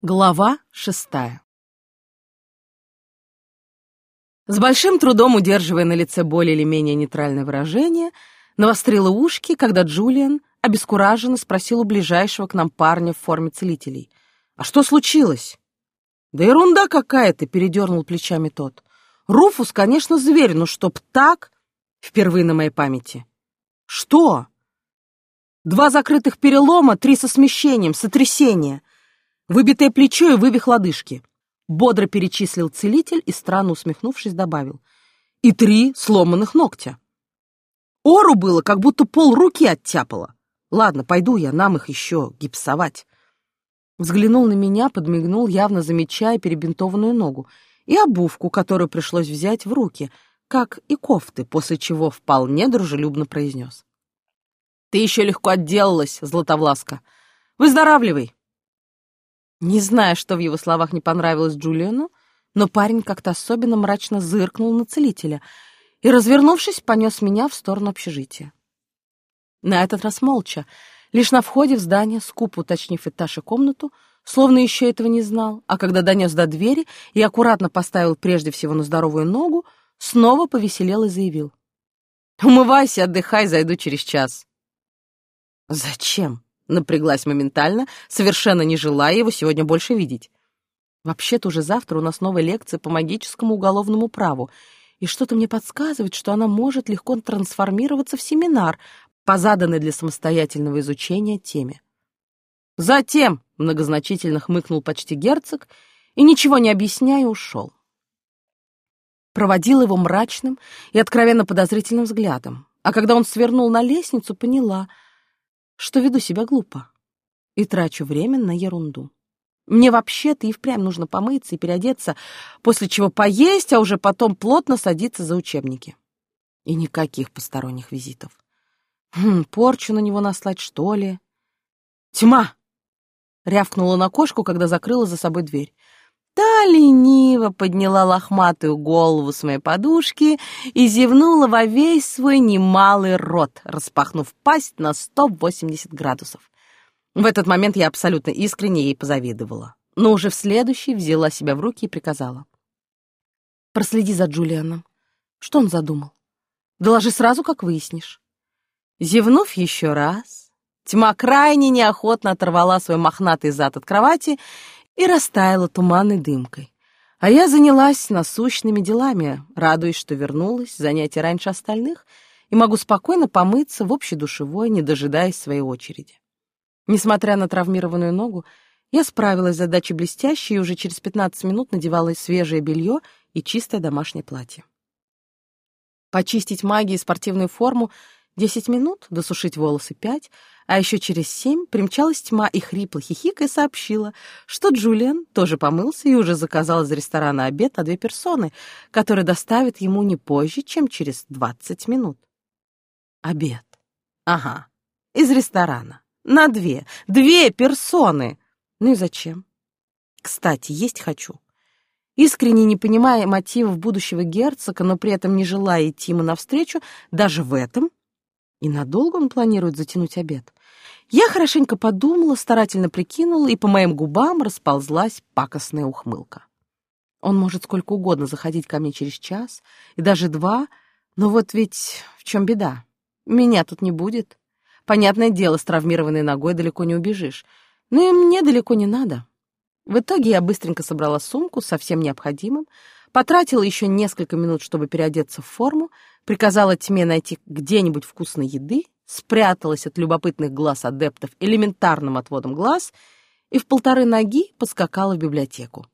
Глава шестая С большим трудом удерживая на лице более или менее нейтральное выражение, навострила ушки, когда Джулиан обескураженно спросил у ближайшего к нам парня в форме целителей. «А что случилось?» «Да ерунда какая-то!» — передернул плечами тот. «Руфус, конечно, зверь, но чтоб так...» Впервые на моей памяти. «Что?» «Два закрытых перелома, три со смещением, сотрясение. Выбитое плечо и вывих лодыжки. Бодро перечислил целитель и, странно усмехнувшись, добавил. И три сломанных ногтя. Ору было, как будто пол руки оттяпало. Ладно, пойду я, нам их еще гипсовать. Взглянул на меня, подмигнул, явно замечая перебинтованную ногу, и обувку, которую пришлось взять в руки, как и кофты, после чего вполне дружелюбно произнес. «Ты еще легко отделалась, Златовласка. Выздоравливай!» Не зная, что в его словах не понравилось Джулиану, но парень как-то особенно мрачно зыркнул на целителя и, развернувшись, понес меня в сторону общежития. На этот раз молча, лишь на входе в здание, скупо уточнив этаж и комнату, словно еще этого не знал, а когда донес до двери и аккуратно поставил прежде всего на здоровую ногу, снова повеселел и заявил. «Умывайся, отдыхай, зайду через час». «Зачем?» Напряглась моментально, совершенно не желая его сегодня больше видеть. Вообще-то уже завтра у нас новая лекция по магическому уголовному праву, и что-то мне подсказывает, что она может легко трансформироваться в семинар по заданной для самостоятельного изучения теме. Затем многозначительно хмыкнул почти герцог и, ничего не объясняя, ушел. Проводил его мрачным и откровенно подозрительным взглядом, а когда он свернул на лестницу, поняла — что веду себя глупо и трачу время на ерунду. Мне вообще-то и впрямь нужно помыться и переодеться, после чего поесть, а уже потом плотно садиться за учебники. И никаких посторонних визитов. Хм, порчу на него наслать, что ли? Тьма! Рявкнула на кошку, когда закрыла за собой дверь. Та лениво подняла лохматую голову с моей подушки и зевнула во весь свой немалый рот, распахнув пасть на 180 градусов. В этот момент я абсолютно искренне ей позавидовала, но уже в следующий взяла себя в руки и приказала. «Проследи за Джулианом. Что он задумал? Доложи сразу, как выяснишь». Зевнув еще раз, тьма крайне неохотно оторвала свой мохнатый зад от кровати и растаяла туманной дымкой. А я занялась насущными делами, радуясь, что вернулась, занятие раньше остальных, и могу спокойно помыться в общей душевой, не дожидаясь своей очереди. Несмотря на травмированную ногу, я справилась с задачей блестяще и уже через 15 минут надевала свежее белье и чистое домашнее платье. Почистить магией спортивную форму 10 минут, досушить волосы 5, а еще через семь примчалась тьма и хрипло хихикая сообщила, что Джулиан тоже помылся и уже заказал из ресторана обед на две персоны, который доставит ему не позже, чем через двадцать минут. Обед. Ага. Из ресторана. На две. Две персоны. Ну и зачем? Кстати, есть хочу. Искренне не понимая мотивов будущего герцога, но при этом не желая идти ему навстречу, даже в этом, и надолго он планирует затянуть обед. Я хорошенько подумала, старательно прикинула, и по моим губам расползлась пакостная ухмылка. Он может сколько угодно заходить ко мне через час, и даже два, но вот ведь в чем беда? Меня тут не будет. Понятное дело, с травмированной ногой далеко не убежишь. Но и мне далеко не надо. В итоге я быстренько собрала сумку со всем необходимым, потратила еще несколько минут, чтобы переодеться в форму, приказала тьме найти где-нибудь вкусной еды спряталась от любопытных глаз адептов элементарным отводом глаз и в полторы ноги подскакала в библиотеку,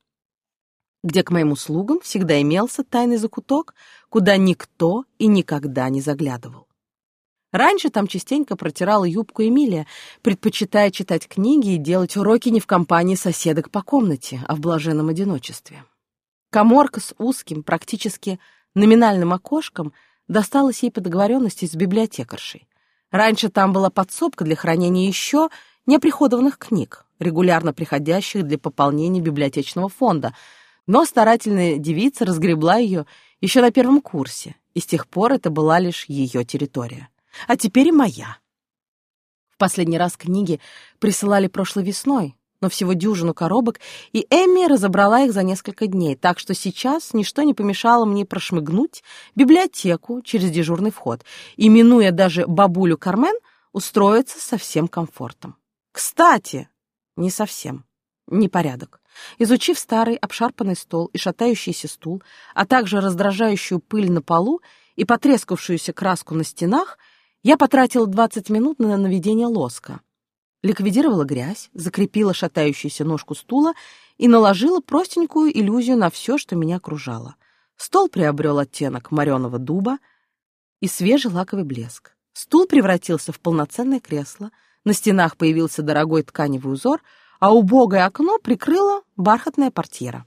где к моим услугам всегда имелся тайный закуток, куда никто и никогда не заглядывал. Раньше там частенько протирала юбку Эмилия, предпочитая читать книги и делать уроки не в компании соседок по комнате, а в блаженном одиночестве. Коморка с узким, практически номинальным окошком досталась ей по договоренности с библиотекаршей. Раньше там была подсобка для хранения еще неоприходованных книг, регулярно приходящих для пополнения библиотечного фонда, но старательная девица разгребла ее еще на первом курсе, и с тех пор это была лишь ее территория. А теперь и моя. В последний раз книги присылали прошлой весной, но всего дюжину коробок, и Эмми разобрала их за несколько дней, так что сейчас ничто не помешало мне прошмыгнуть библиотеку через дежурный вход и, минуя даже бабулю Кармен, устроиться со всем комфортом. Кстати, не совсем. Непорядок. Изучив старый обшарпанный стол и шатающийся стул, а также раздражающую пыль на полу и потрескавшуюся краску на стенах, я потратила 20 минут на наведение лоска. Ликвидировала грязь, закрепила шатающуюся ножку стула и наложила простенькую иллюзию на все, что меня окружало. Стол приобрел оттенок мореного дуба и свежий лаковый блеск. Стул превратился в полноценное кресло, на стенах появился дорогой тканевый узор, а убогое окно прикрыла бархатная портьера.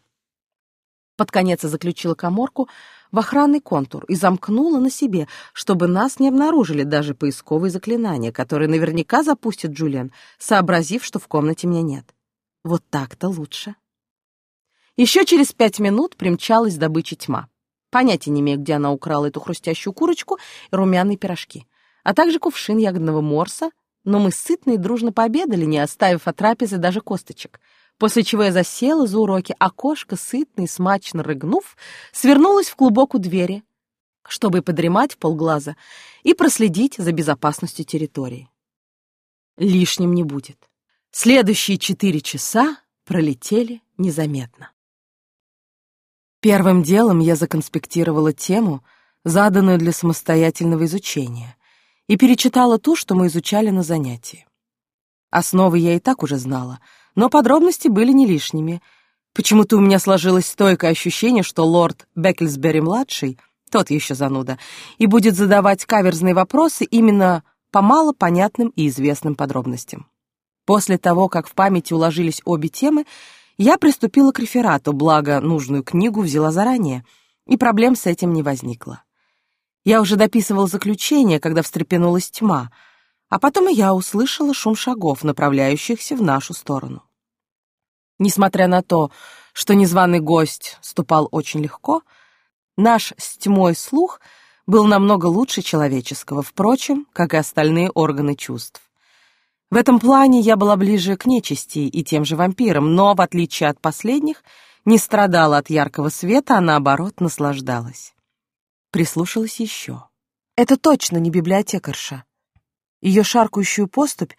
Под конец заключила коморку в охранный контур и замкнула на себе, чтобы нас не обнаружили даже поисковые заклинания, которые наверняка запустит Джулиан, сообразив, что в комнате меня нет. Вот так-то лучше. Еще через пять минут примчалась добыча тьма. Понятия не имею, где она украла эту хрустящую курочку и румяные пирожки, а также кувшин ягодного морса, но мы сытно и дружно пообедали, не оставив от трапезы даже косточек — после чего я засела за уроки, а кошка, сытно смачно рыгнув, свернулась в клубок у двери, чтобы подремать в полглаза и проследить за безопасностью территории. Лишним не будет. Следующие четыре часа пролетели незаметно. Первым делом я законспектировала тему, заданную для самостоятельного изучения, и перечитала ту, что мы изучали на занятии. Основы я и так уже знала — но подробности были не лишними. Почему-то у меня сложилось стойкое ощущение, что лорд Беккельсбери-младший, тот еще зануда, и будет задавать каверзные вопросы именно по мало понятным и известным подробностям. После того, как в памяти уложились обе темы, я приступила к реферату, благо нужную книгу взяла заранее, и проблем с этим не возникло. Я уже дописывал заключение, когда встрепенулась тьма, а потом и я услышала шум шагов, направляющихся в нашу сторону. Несмотря на то, что незваный гость ступал очень легко, наш с тьмой слух был намного лучше человеческого, впрочем, как и остальные органы чувств. В этом плане я была ближе к нечисти и тем же вампирам, но, в отличие от последних, не страдала от яркого света, а наоборот наслаждалась. Прислушалась еще. Это точно не библиотекарша. Ее шаркающую поступь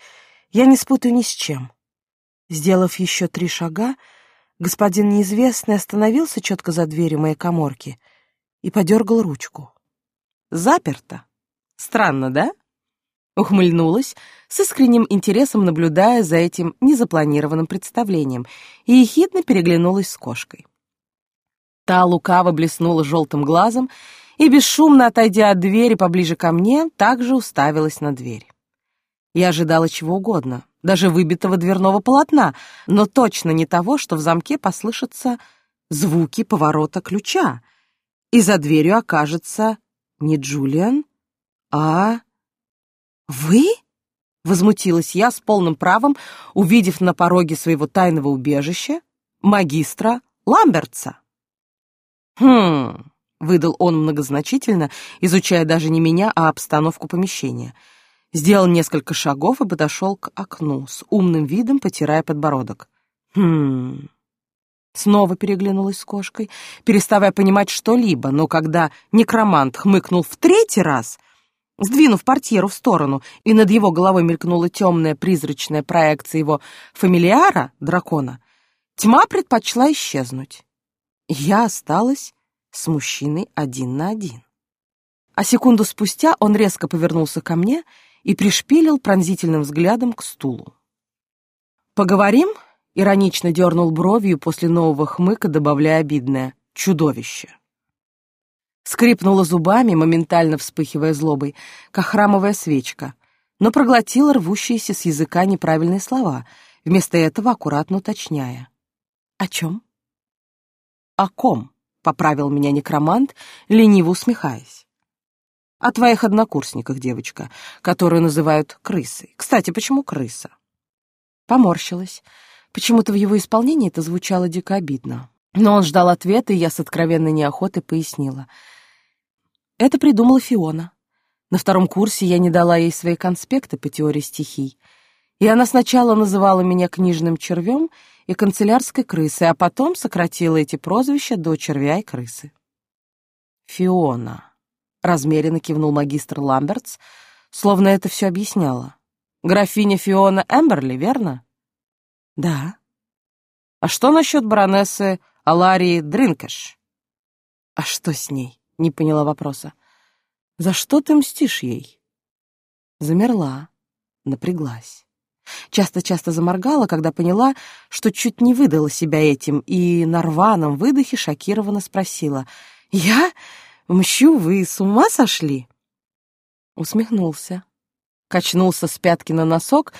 я не спутаю ни с чем. Сделав еще три шага, господин неизвестный остановился четко за дверью моей коморки и подергал ручку. Заперто. Странно, да? Ухмыльнулась, с искренним интересом наблюдая за этим незапланированным представлением, и ехидно переглянулась с кошкой. Та лукаво блеснула желтым глазом и, бесшумно отойдя от двери поближе ко мне, также уставилась на дверь. Я ожидала чего угодно, даже выбитого дверного полотна, но точно не того, что в замке послышатся звуки поворота ключа, и за дверью окажется не Джулиан, а... «Вы?» — возмутилась я с полным правом, увидев на пороге своего тайного убежища магистра Ламбертса. «Хм...» — выдал он многозначительно, изучая даже не меня, а обстановку помещения — сделал несколько шагов и подошел к окну, с умным видом потирая подбородок. «Хм...» Снова переглянулась с кошкой, переставая понимать что-либо, но когда некромант хмыкнул в третий раз, сдвинув портьеру в сторону, и над его головой мелькнула темная призрачная проекция его фамилиара, дракона, тьма предпочла исчезнуть. Я осталась с мужчиной один на один. А секунду спустя он резко повернулся ко мне и пришпилил пронзительным взглядом к стулу. «Поговорим?» — иронично дернул бровью после нового хмыка, добавляя обидное «чудовище». Скрипнула зубами, моментально вспыхивая злобой, как храмовая свечка, но проглотила рвущиеся с языка неправильные слова, вместо этого аккуратно уточняя. «О чем?» «О ком?» — поправил меня некромант, лениво усмехаясь. О твоих однокурсниках, девочка, которую называют крысой. Кстати, почему крыса? Поморщилась. Почему-то в его исполнении это звучало дико обидно. Но он ждал ответа, и я с откровенной неохотой пояснила. Это придумала Фиона. На втором курсе я не дала ей свои конспекты по теории стихий. И она сначала называла меня книжным червем и канцелярской крысой, а потом сократила эти прозвища до червя и крысы. «Фиона», — размеренно кивнул магистр Ламбертс, словно это все объясняло. «Графиня Фиона Эмберли, верно?» «Да». «А что насчет баронессы Аларии Дринкеш?» «А что с ней?» — не поняла вопроса. «За что ты мстишь ей?» Замерла, напряглась. Часто-часто заморгала, когда поняла, что чуть не выдала себя этим, и на рваном выдохе шокированно спросила. «Я? Мщу, вы с ума сошли?» Усмехнулся, качнулся с пятки на носок,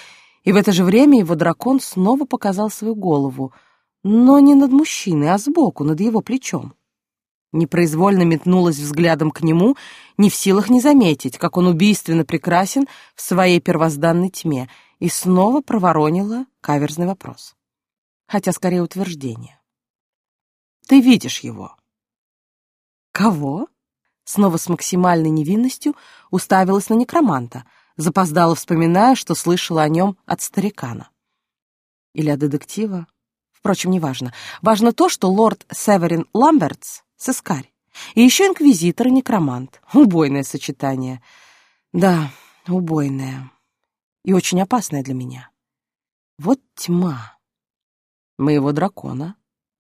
и в это же время его дракон снова показал свою голову, но не над мужчиной, а сбоку, над его плечом. Непроизвольно метнулась взглядом к нему, не в силах не заметить, как он убийственно прекрасен в своей первозданной тьме, и снова проворонила каверзный вопрос. Хотя скорее утверждение. «Ты видишь его?» «Кого?» Снова с максимальной невинностью уставилась на некроманта, запоздала, вспоминая, что слышала о нем от старикана. Или от детектива. Впрочем, неважно. Важно то, что лорд Северин Ламбертс сыскарь. И еще инквизитор и некромант. Убойное сочетание. Да, убойное. И очень опасное для меня. Вот тьма. Моего дракона.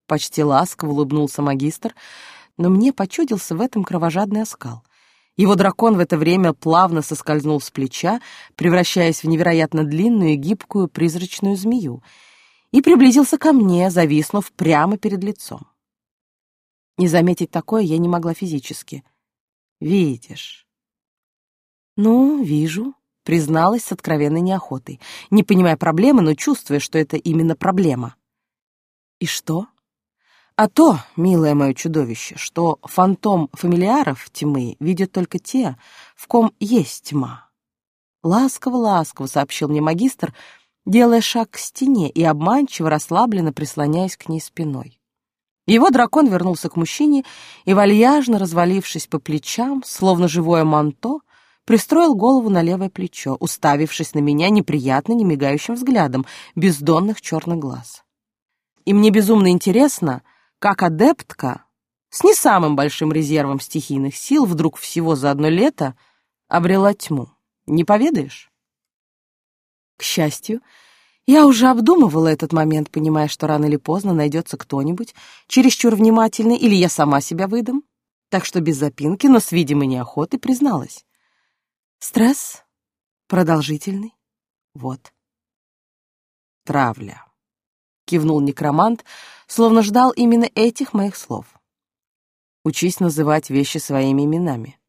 Почти ласково улыбнулся магистр, но мне почудился в этом кровожадный оскал. Его дракон в это время плавно соскользнул с плеча, превращаясь в невероятно длинную и гибкую призрачную змею, и приблизился ко мне, зависнув прямо перед лицом. Не заметить такое я не могла физически. «Видишь?» «Ну, вижу», — призналась с откровенной неохотой, не понимая проблемы, но чувствуя, что это именно проблема. «И что?» «А то, милое мое чудовище, что фантом фамилиаров тьмы видят только те, в ком есть тьма». «Ласково-ласково», — сообщил мне магистр, делая шаг к стене и обманчиво расслабленно прислоняясь к ней спиной. Его дракон вернулся к мужчине и, вальяжно развалившись по плечам, словно живое манто, пристроил голову на левое плечо, уставившись на меня неприятно немигающим взглядом бездонных черных глаз. И мне безумно интересно, как адептка с не самым большим резервом стихийных сил вдруг всего за одно лето обрела тьму. Не поведаешь? К счастью, я уже обдумывала этот момент, понимая, что рано или поздно найдется кто-нибудь, чересчур внимательный, или я сама себя выдам. Так что без запинки, но с видимой неохотой призналась. Стресс продолжительный. Вот. Травля. Кивнул некромант, словно ждал именно этих моих слов. Учись называть вещи своими именами.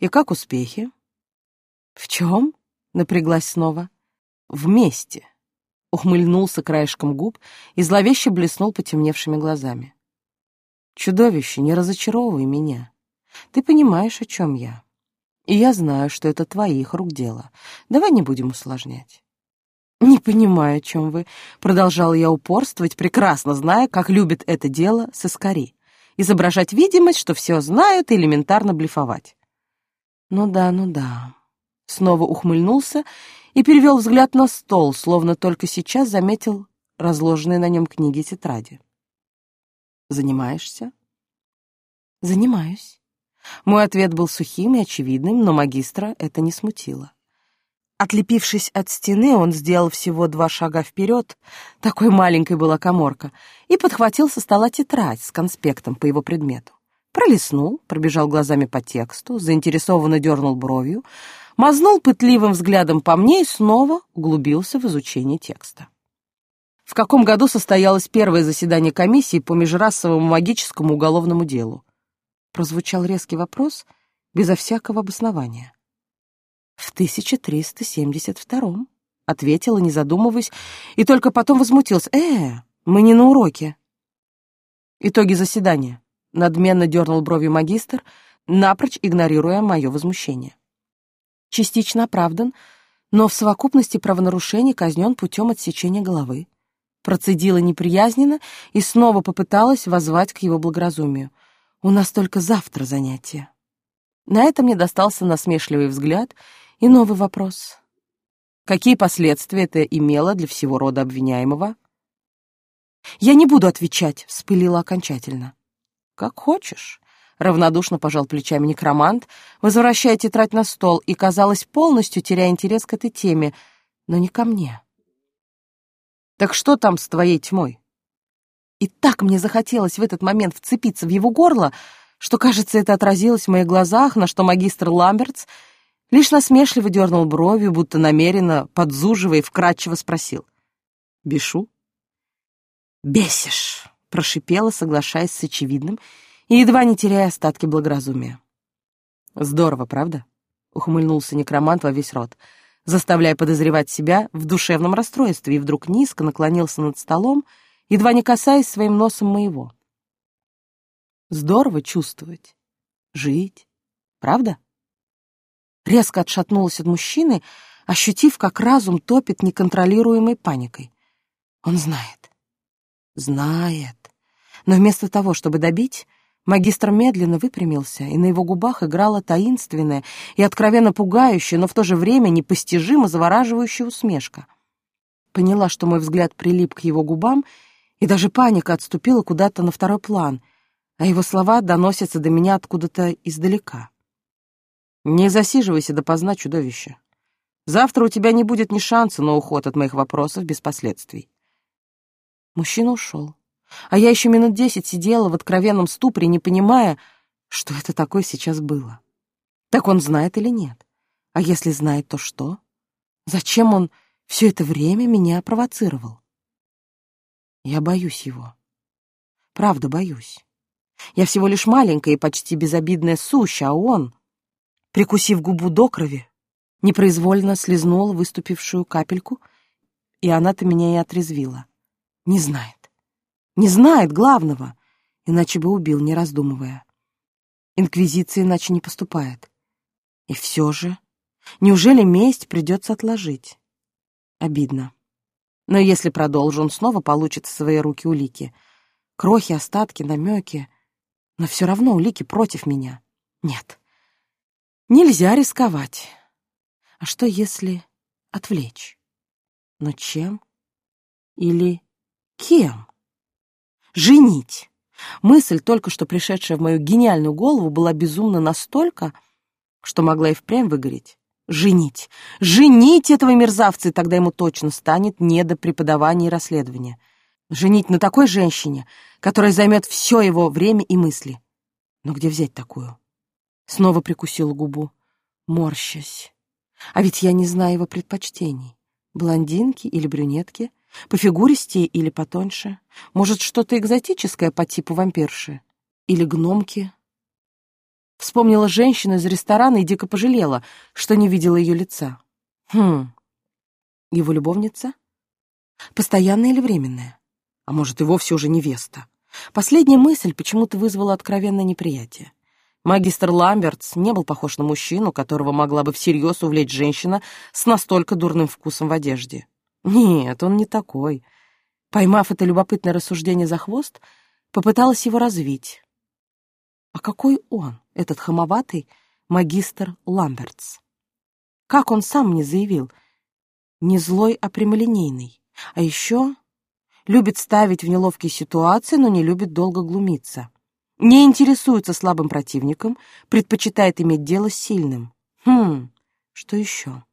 И как успехи? В чем? Напряглась снова. Вместе ухмыльнулся краешком губ и зловеще блеснул потемневшими глазами. «Чудовище, не разочаровывай меня. Ты понимаешь, о чем я. И я знаю, что это твоих рук дело. Давай не будем усложнять». «Не понимаю, о чем вы», — продолжал я упорствовать, прекрасно зная, как любит это дело сыскари. Изображать видимость, что все знают, и элементарно блефовать. «Ну да, ну да». Снова ухмыльнулся и перевел взгляд на стол, словно только сейчас заметил разложенные на нем книги и тетради. «Занимаешься?» «Занимаюсь». Мой ответ был сухим и очевидным, но магистра это не смутило. Отлепившись от стены, он сделал всего два шага вперед, такой маленькой была коморка, и подхватил со стола тетрадь с конспектом по его предмету. Пролистнул, пробежал глазами по тексту, заинтересованно дернул бровью, мазнул пытливым взглядом по мне и снова углубился в изучение текста. В каком году состоялось первое заседание комиссии по межрасовому магическому уголовному делу? Прозвучал резкий вопрос безо всякого обоснования. В 1372-м, ответила, не задумываясь, и только потом возмутился. Э, мы не на уроке. Итоги заседания. Надменно дернул бровью магистр, напрочь игнорируя мое возмущение частично оправдан, но в совокупности правонарушений казнен путем отсечения головы. Процедила неприязненно и снова попыталась воззвать к его благоразумию. «У нас только завтра занятие». На это мне достался насмешливый взгляд и новый вопрос. Какие последствия это имело для всего рода обвиняемого? «Я не буду отвечать», — вспылила окончательно. «Как хочешь», — равнодушно пожал плечами некромант, возвращая тетрадь на стол и, казалось, полностью теряя интерес к этой теме, но не ко мне. «Так что там с твоей тьмой?» И так мне захотелось в этот момент вцепиться в его горло, что, кажется, это отразилось в моих глазах, на что магистр Ламбертс лишь насмешливо дернул бровью, будто намеренно, подзуживая и вкратчиво спросил. «Бешу?» «Бесишь!» — прошипела, соглашаясь с очевидным и едва не теряя остатки благоразумия. «Здорово, правда?» — ухмыльнулся некромант во весь рот, заставляя подозревать себя в душевном расстройстве, и вдруг низко наклонился над столом, едва не касаясь своим носом моего. «Здорово чувствовать, жить, правда?» Резко отшатнулась от мужчины, ощутив, как разум топит неконтролируемой паникой. Он знает. Знает. Но вместо того, чтобы добить, магистр медленно выпрямился, и на его губах играла таинственная и откровенно пугающая, но в то же время непостижимо завораживающая усмешка. Поняла, что мой взгляд прилип к его губам, и даже паника отступила куда-то на второй план, а его слова доносятся до меня откуда-то издалека. «Не засиживайся допоздна, чудовище. Завтра у тебя не будет ни шанса на уход от моих вопросов без последствий. Мужчина ушел. А я еще минут десять сидела в откровенном ступоре, не понимая, что это такое сейчас было. Так он знает или нет? А если знает, то что? Зачем он все это время меня провоцировал? Я боюсь его. Правда, боюсь. Я всего лишь маленькая и почти безобидная суща, а он, прикусив губу до крови, непроизвольно слезнул выступившую капельку, и она-то меня и отрезвила. Не знает. Не знает главного, иначе бы убил, не раздумывая. Инквизиция иначе не поступает. И все же, неужели месть придется отложить? Обидно. Но если продолжу, он снова получит в свои руки улики. Крохи, остатки, намеки. Но все равно улики против меня. Нет. Нельзя рисковать. А что, если отвлечь? Но чем? Или Кем? Женить. Мысль, только что пришедшая в мою гениальную голову, была безумна настолько, что могла и впрямь выгореть. Женить. Женить этого мерзавца, и тогда ему точно станет не до преподавания и расследования. Женить на такой женщине, которая займет все его время и мысли. Но где взять такую? Снова прикусила губу, морщась. А ведь я не знаю его предпочтений. Блондинки или брюнетки — по фигуристее или потоньше? Может, что-то экзотическое по типу вампирши? Или гномки? Вспомнила женщину из ресторана и дико пожалела, что не видела ее лица. Хм, его любовница? Постоянная или временная? А может, и вовсе уже невеста? Последняя мысль почему-то вызвала откровенное неприятие. Магистр Ламбертс не был похож на мужчину, которого могла бы всерьез увлечь женщина с настолько дурным вкусом в одежде. Нет, он не такой. Поймав это любопытное рассуждение за хвост, попыталась его развить. А какой он, этот хамоватый магистр Ламбертс? Как он сам мне заявил? Не злой, а прямолинейный. А еще любит ставить в неловкие ситуации, но не любит долго глумиться. Не интересуется слабым противником, предпочитает иметь дело с сильным. Хм, что еще?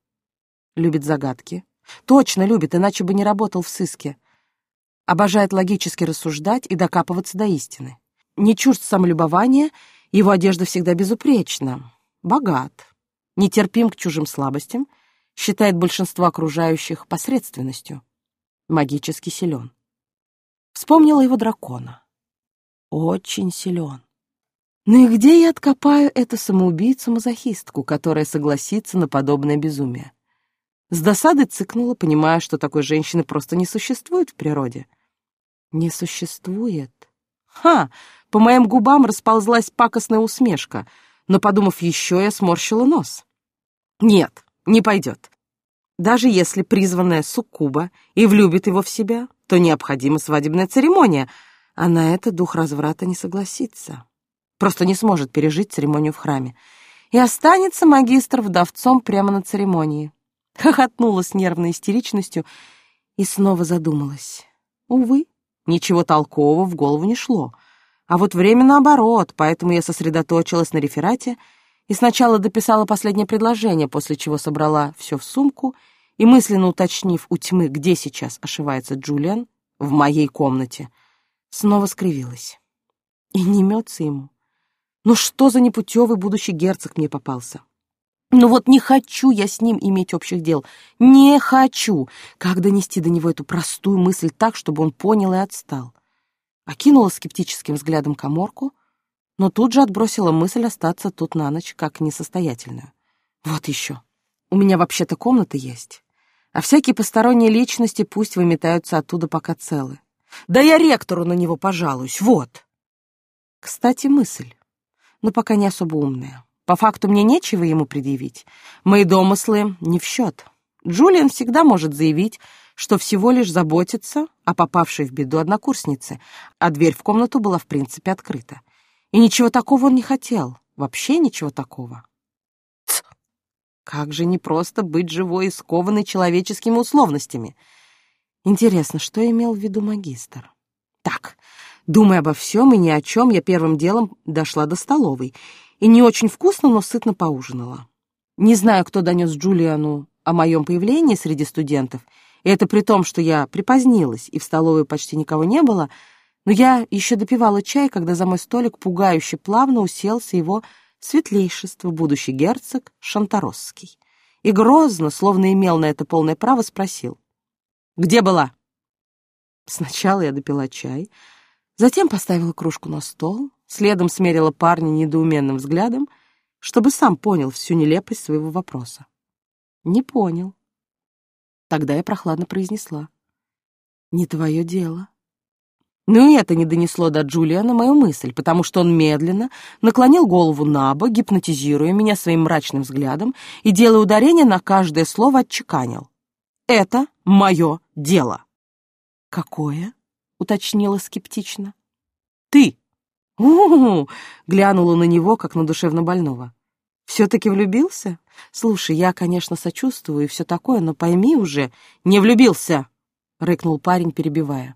Любит загадки, Точно любит, иначе бы не работал в сыске. Обожает логически рассуждать и докапываться до истины. Не чужд самолюбования, его одежда всегда безупречна. Богат. Нетерпим к чужим слабостям, считает большинство окружающих посредственностью. Магически силен. Вспомнила его дракона. Очень силен. Ну и где я откопаю эту самоубийцу-мазохистку, которая согласится на подобное безумие? С досадой цыкнула, понимая, что такой женщины просто не существует в природе. Не существует. Ха! По моим губам расползлась пакостная усмешка, но, подумав еще, я сморщила нос. Нет, не пойдет. Даже если призванная суккуба и влюбит его в себя, то необходима свадебная церемония, а на это дух разврата не согласится. Просто не сможет пережить церемонию в храме. И останется магистр вдовцом прямо на церемонии. Хохотнула с нервной истеричностью и снова задумалась. Увы, ничего толкового в голову не шло. А вот время наоборот, поэтому я сосредоточилась на реферате и сначала дописала последнее предложение, после чего собрала все в сумку и, мысленно уточнив у тьмы, где сейчас ошивается Джулиан, в моей комнате, снова скривилась. И не мется ему. Ну что за непутевый будущий герцог мне попался? Ну вот не хочу я с ним иметь общих дел. Не хочу. Как донести до него эту простую мысль так, чтобы он понял и отстал? Окинула скептическим взглядом коморку, но тут же отбросила мысль остаться тут на ночь как несостоятельную. Вот еще. У меня вообще-то комната есть. А всякие посторонние личности пусть выметаются оттуда пока целы. Да я ректору на него пожалуюсь, вот. Кстати, мысль, но пока не особо умная. По факту мне нечего ему предъявить. Мои домыслы не в счет. Джулиан всегда может заявить, что всего лишь заботится о попавшей в беду однокурснице, а дверь в комнату была в принципе открыта. И ничего такого он не хотел, вообще ничего такого. Ц! Как же непросто быть живой и скованной человеческими условностями. Интересно, что имел в виду магистр? Так, думая обо всем и ни о чем, я первым делом дошла до столовой — и не очень вкусно, но сытно поужинала. Не знаю, кто донес Джулиану о моем появлении среди студентов, и это при том, что я припозднилась, и в столовой почти никого не было, но я еще допивала чай, когда за мой столик пугающе плавно уселся его светлейшество, будущий герцог Шантаросский. И грозно, словно имел на это полное право, спросил. «Где была?» Сначала я допила чай, затем поставила кружку на стол, Следом смерила парня недоуменным взглядом, чтобы сам понял всю нелепость своего вопроса. Не понял. Тогда я прохладно произнесла. «Не твое дело». Ну и это не донесло до Джулиана мою мысль, потому что он медленно наклонил голову на бок, гипнотизируя меня своим мрачным взглядом и, делая ударение на каждое слово, отчеканил. «Это мое дело». «Какое?» — уточнила скептично. «Ты у, глянула на него, как на душевно больного. «Все-таки влюбился? Слушай, я, конечно, сочувствую и все такое, но пойми уже, не влюбился!» — рыкнул парень, перебивая.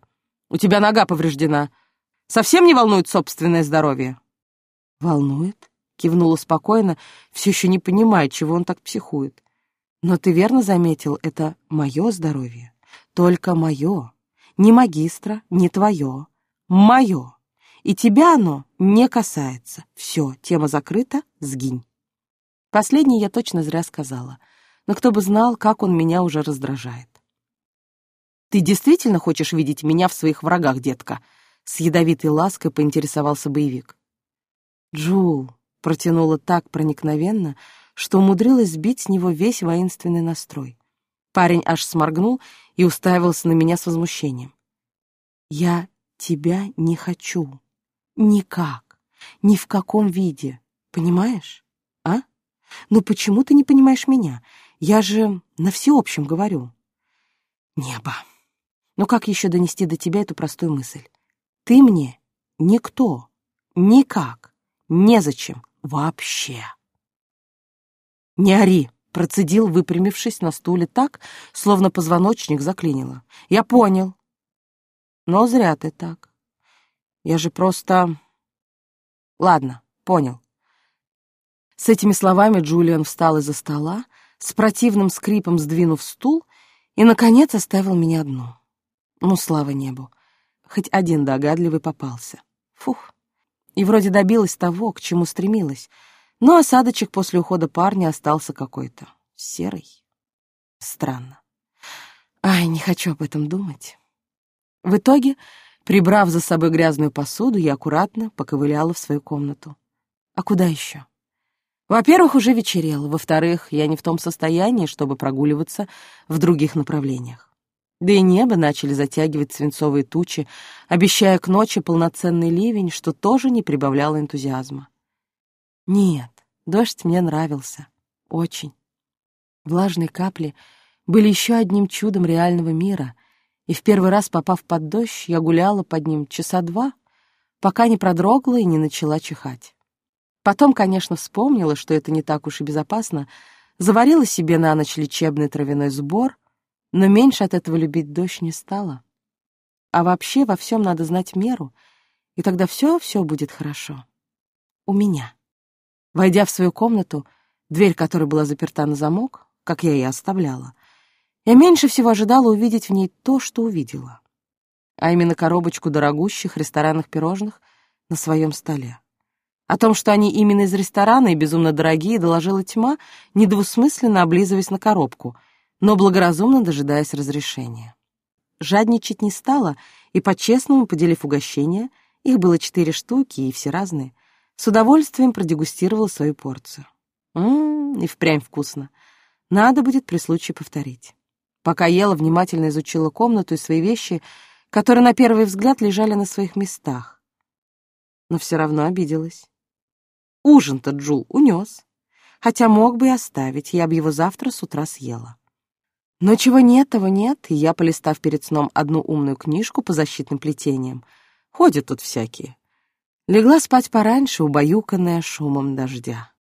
«У тебя нога повреждена. Совсем не волнует собственное здоровье?» «Волнует?» — кивнула спокойно, все еще не понимая, чего он так психует. «Но ты верно заметил, это мое здоровье. Только мое. Не магистра, не твое. Мое. И тебя оно не касается. Все, тема закрыта, сгинь. Последнее я точно зря сказала. Но кто бы знал, как он меня уже раздражает. «Ты действительно хочешь видеть меня в своих врагах, детка?» С ядовитой лаской поинтересовался боевик. «Джул», — протянула так проникновенно, что умудрилась сбить с него весь воинственный настрой. Парень аж сморгнул и уставился на меня с возмущением. «Я тебя не хочу», Никак. Ни в каком виде. Понимаешь? А? Ну почему ты не понимаешь меня? Я же на всеобщем говорю. Небо. Ну как еще донести до тебя эту простую мысль? Ты мне никто. Никак. Незачем. Вообще. Не ори, процедил, выпрямившись на стуле так, словно позвоночник заклинило. Я понял. Но зря ты так. Я же просто... Ладно, понял. С этими словами Джулиан встал из-за стола, с противным скрипом сдвинув стул, и, наконец, оставил меня одну. Ну, слава небу, хоть один догадливый попался. Фух. И вроде добилась того, к чему стремилась, но осадочек после ухода парня остался какой-то серый. Странно. Ай, не хочу об этом думать. В итоге Прибрав за собой грязную посуду, я аккуратно поковыляла в свою комнату. А куда еще? Во-первых, уже вечерело. Во-вторых, я не в том состоянии, чтобы прогуливаться в других направлениях. Да и небо начали затягивать свинцовые тучи, обещая к ночи полноценный ливень, что тоже не прибавляло энтузиазма. Нет, дождь мне нравился. Очень. Влажные капли были еще одним чудом реального мира, и в первый раз, попав под дождь, я гуляла под ним часа два, пока не продрогла и не начала чихать. Потом, конечно, вспомнила, что это не так уж и безопасно, заварила себе на ночь лечебный травяной сбор, но меньше от этого любить дождь не стала. А вообще во всем надо знать меру, и тогда все-все будет хорошо. У меня. Войдя в свою комнату, дверь которой была заперта на замок, как я и оставляла, я меньше всего ожидала увидеть в ней то, что увидела, а именно коробочку дорогущих ресторанных пирожных на своем столе. О том, что они именно из ресторана и безумно дорогие, доложила тьма, недвусмысленно облизываясь на коробку, но благоразумно дожидаясь разрешения. Жадничать не стала, и, по-честному, поделив угощение, их было четыре штуки, и все разные, с удовольствием продегустировала свою порцию. Ммм, и впрямь вкусно. Надо будет при случае повторить. Пока ела, внимательно изучила комнату и свои вещи, которые на первый взгляд лежали на своих местах. Но все равно обиделась. Ужин-то Джул унес. Хотя мог бы и оставить, я бы его завтра с утра съела. Но чего нет, того нет, и я, полистав перед сном одну умную книжку по защитным плетениям, ходят тут всякие, легла спать пораньше, убаюканная шумом дождя.